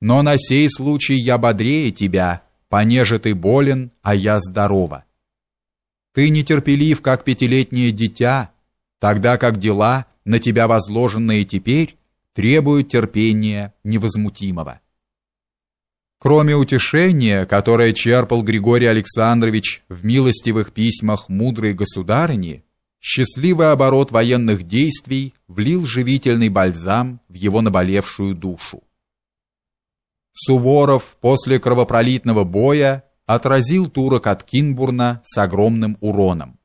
Но на сей случай я бодрее тебя, понеже ты болен, а я здорова. Ты нетерпелив, как пятилетнее дитя, тогда как дела, на тебя возложенные теперь, требуют терпения невозмутимого. Кроме утешения, которое черпал Григорий Александрович в милостивых письмах мудрой государыни, счастливый оборот военных действий влил живительный бальзам в его наболевшую душу. Суворов после кровопролитного боя отразил турок от Кинбурна с огромным уроном.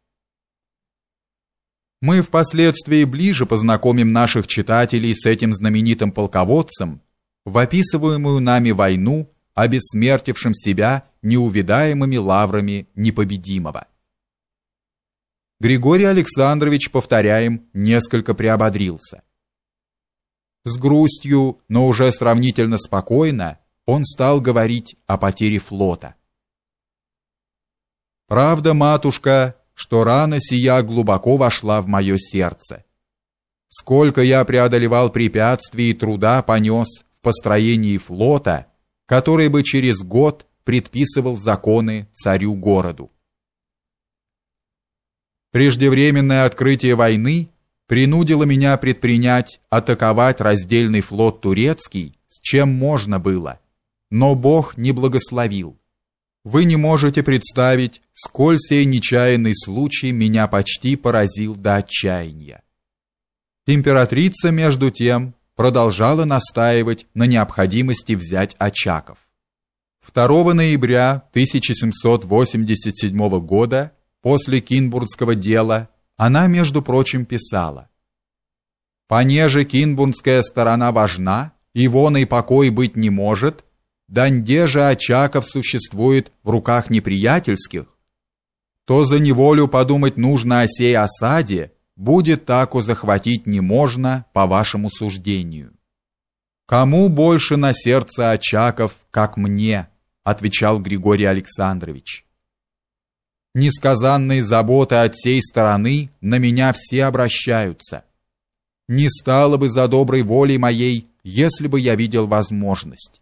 Мы впоследствии ближе познакомим наших читателей с этим знаменитым полководцем в описываемую нами войну, обессмертившим себя неувидаемыми лаврами непобедимого. Григорий Александрович, повторяем, несколько приободрился. С грустью, но уже сравнительно спокойно, он стал говорить о потере флота. Правда, матушка, что рана сия глубоко вошла в мое сердце. Сколько я преодолевал препятствий и труда понес в построении флота, который бы через год предписывал законы царю-городу. Преждевременное открытие войны принудило меня предпринять атаковать раздельный флот турецкий, с чем можно было, но Бог не благословил. Вы не можете представить, сколь сей нечаянный случай меня почти поразил до отчаяния. Императрица, между тем, продолжала настаивать на необходимости взять Очаков. 2 ноября 1787 года, после Кинбурнского дела, она, между прочим, писала «Понеже Кинбурнская сторона важна, и воной покой быть не может, Данде же Очаков существует в руках неприятельских, то за неволю подумать нужно о сей осаде, будет таку захватить не можно, по вашему суждению. Кому больше на сердце Очаков, как мне, отвечал Григорий Александрович. Несказанные заботы от сей стороны на меня все обращаются. Не стало бы за доброй волей моей, если бы я видел возможность.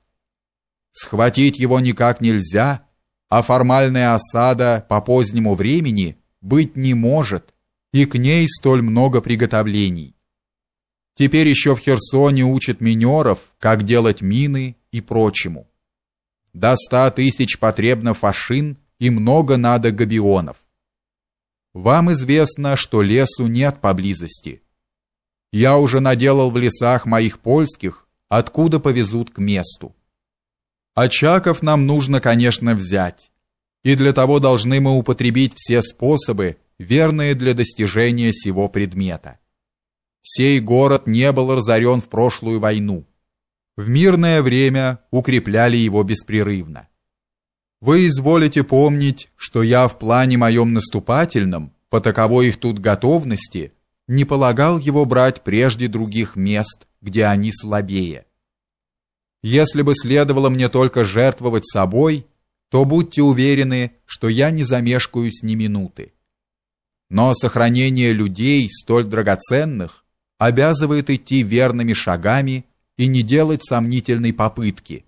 Схватить его никак нельзя, а формальная осада по позднему времени быть не может, и к ней столь много приготовлений. Теперь еще в Херсоне учат минеров, как делать мины и прочему. До ста тысяч потребно фашин и много надо габионов. Вам известно, что лесу нет поблизости. Я уже наделал в лесах моих польских, откуда повезут к месту. Очаков нам нужно, конечно, взять. И для того должны мы употребить все способы, верные для достижения сего предмета. Сей город не был разорен в прошлую войну. В мирное время укрепляли его беспрерывно. Вы изволите помнить, что я в плане моем наступательном, по таковой их тут готовности, не полагал его брать прежде других мест, где они слабее. Если бы следовало мне только жертвовать собой, то будьте уверены, что я не замешкаюсь ни минуты. Но сохранение людей столь драгоценных обязывает идти верными шагами и не делать сомнительной попытки,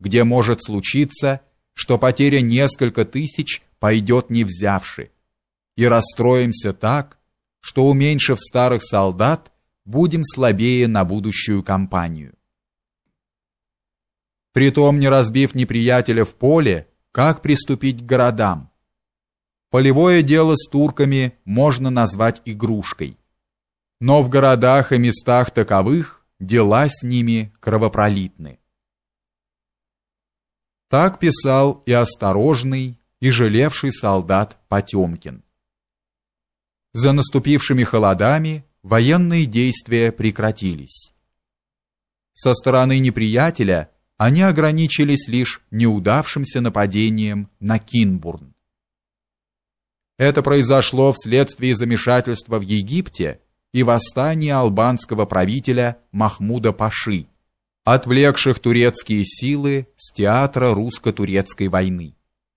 где может случиться, что потеря несколько тысяч пойдет не взявши, и расстроимся так, что уменьшив старых солдат, будем слабее на будущую кампанию. Притом, не разбив неприятеля в поле, как приступить к городам? Полевое дело с турками можно назвать игрушкой. Но в городах и местах таковых дела с ними кровопролитны. Так писал и осторожный, и жалевший солдат Потемкин. За наступившими холодами военные действия прекратились. Со стороны неприятеля они ограничились лишь неудавшимся нападением на Кинбурн. Это произошло вследствие замешательства в Египте и восстания албанского правителя Махмуда Паши, отвлекших турецкие силы с театра русско-турецкой войны.